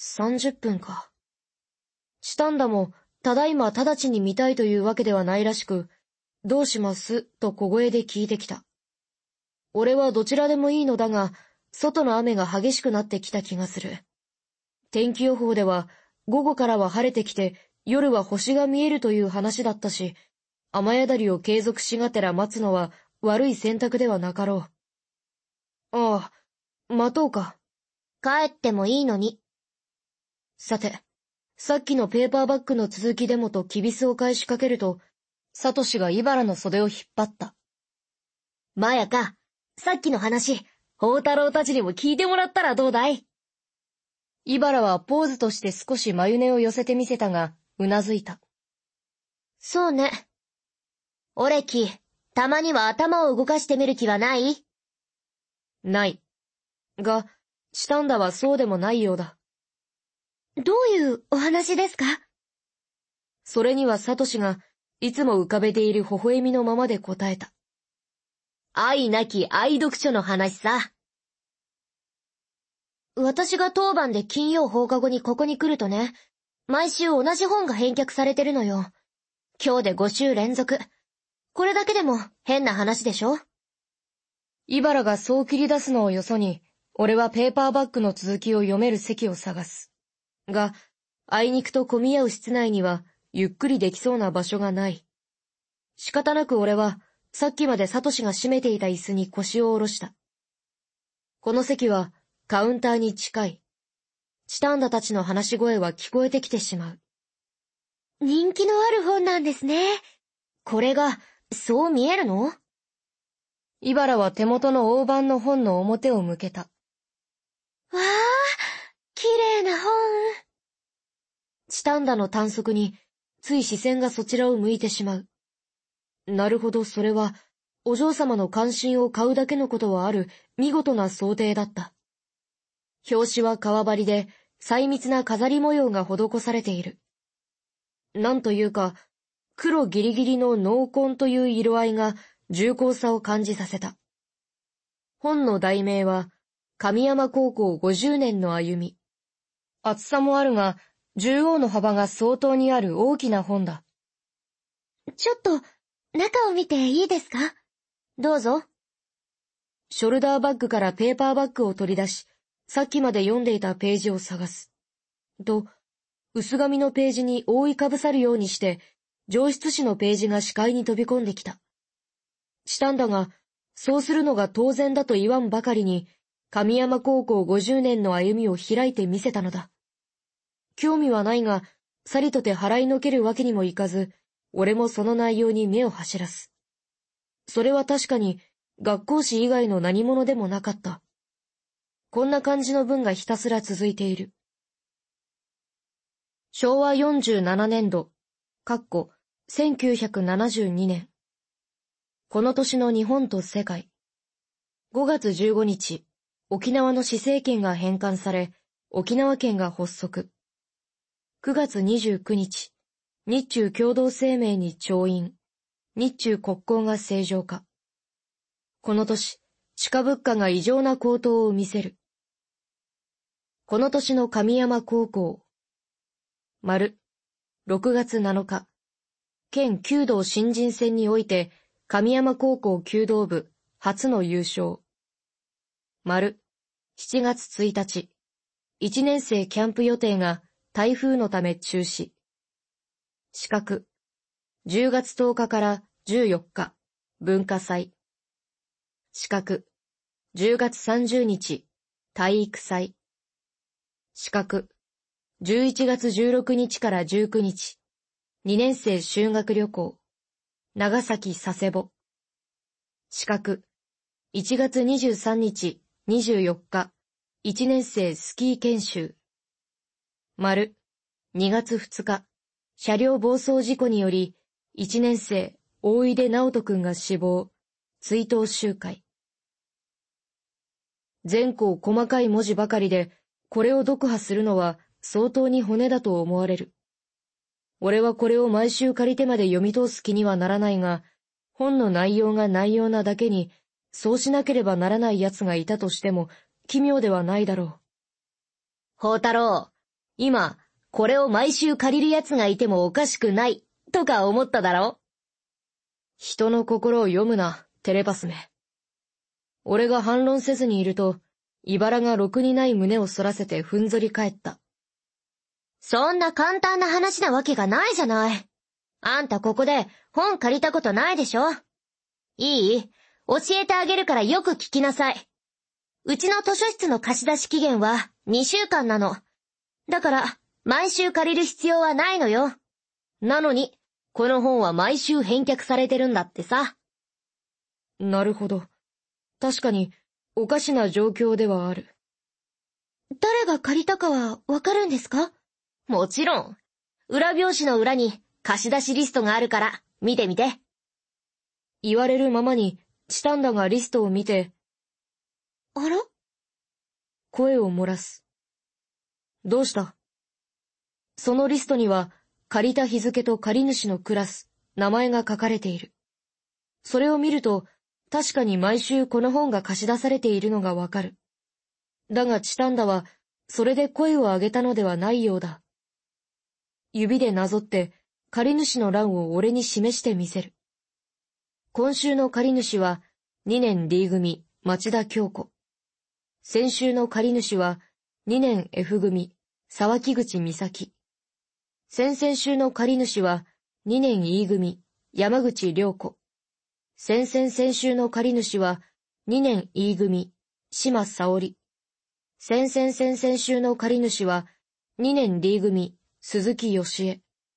30分か。チタンダも、ただいま直ちに見たいというわけではないらしく、どうします？と小声で聞いてきた。俺はどちらでもいいのだが、外の雨が激しくなってきた気がする。天気予報では、午後からは晴れてきて、夜は星が見えるという話だったし、雨宿りを継続しがてら待つのは悪い選択ではなかろう。ああ、待とうか。帰ってもいいのに。さて、さっきのペーパーバッグの続きでもとキビスを返しかけると、サトシがイバラの袖を引っ張った。まやか、さっきの話、宝太郎たちにも聞いてもらったらどうだい？イバラはポーズとして少し眉根を寄せてみせたが、うなずいた。そうね。オレキ、たまには頭を動かしてみる気はない？ない。が、チタンダはそうでもないようだ。どういうお話ですか？それにはサトシが、いつも浮かべている微笑みのままで答えた。愛なき愛読書の話さ。私が当番で金曜放課後にここに来るとね、毎週同じ本が返却されてるのよ。今日で5週連続。これだけでも変な話でしょ？イバラがそう切り出すのをよそに、俺はペーパーバッグの続きを読める席を探す。が、あいにくと混み合う室内には、ゆっくりできそうな場所がない。仕方なく俺は、さっきまでサトシが閉めていた椅子に腰を下ろした。この席はカウンターに近い。チタンダたちの話し声は聞こえてきてしまう。人気のある本なんですね。これが、そう見えるの？イバラは手元の大判の本の表を向けた。わあ、綺麗な本。チタンダの短足に、つい視線がそちらを向いてしまう。なるほど、それは、お嬢様の関心を買うだけのことはある、見事な想定だった。表紙は革張りで、細密な飾り模様が施されている。なんというか、黒ギリギリの濃紺という色合いが重厚さを感じさせた。本の題名は、神山高校50年の歩み。厚さもあるが、中央の幅が相当にある大きな本だ。ちょっと、中を見ていいですか？どうぞ。ショルダーバッグからペーパーバッグを取り出し、さっきまで読んでいたページを探す。と、薄紙のページに覆いかぶさるようにして、上質紙のページが視界に飛び込んできた。したんだが、そうするのが当然だと言わんばかりに、神山高校50年の歩みを開いてみせたのだ。興味はないが、さりとて払いのけるわけにもいかず、俺もその内容に目を走らす。それは確かに学校誌以外の何者でもなかった。こんな感じの文がひたすら続いている。昭和47年度、かっこ1972年。この年の日本と世界。5月15日、沖縄の市政権が返還され、沖縄県が発足。9月29日、日中共同声明に調印。日中国交が正常化。この年、地下物価が異常な高騰を見せる。この年の神山高校。丸、6月7日、県弓道新人戦において、神山高校弓道部初の優勝。丸、7月1日、1年生キャンプ予定が台風のため中止。四角。10月10日から14日、文化祭。四角。10月30日、体育祭。四角。11月16日から19日、2年生修学旅行。長崎佐世保。四角。1月23日、24日、1年生スキー研修。丸。2月2日、車両暴走事故により、1年生、大井出直人くんが死亡、追悼集会。全校細かい文字ばかりで、これを読破するのは相当に骨だと思われる。俺はこれを毎週借りてまで読み通す気にはならないが、本の内容が内容なだけに、そうしなければならない奴がいたとしても、奇妙ではないだろう。宝太郎、今、これを毎週借りる奴がいてもおかしくない、とか思っただろ？人の心を読むな、テレパスめ。俺が反論せずにいると、茨がろくにない胸を反らせてふんぞり返った。そんな簡単な話なわけがないじゃない。あんたここで本借りたことないでしょ？いい？教えてあげるからよく聞きなさい。うちの図書室の貸し出し期限は2週間なの。だから、毎週借りる必要はないのよ。なのに、この本は毎週返却されてるんだってさ。なるほど。確かに、おかしな状況ではある。誰が借りたかはわかるんですか？もちろん。裏表紙の裏に貸し出しリストがあるから、見てみて。言われるままに、チタンダがリストを見て、あら？声を漏らす。どうした？そのリストには、借りた日付と借り主のクラス、名前が書かれている。それを見ると、確かに毎週この本が貸し出されているのがわかる。だがチタンダは、それで声を上げたのではないようだ。指でなぞって、借り主の欄を俺に示してみせる。今週の借り主は、2年 D 組、町田京子。先週の借り主は、2年 F 組、沢木口美咲。先々週の借り主は、2年 E 組、山口良子。先々先週の借り主は、2年 E 組、島沙織。先々先々週の借り主は、2年 D 組、鈴木義恵。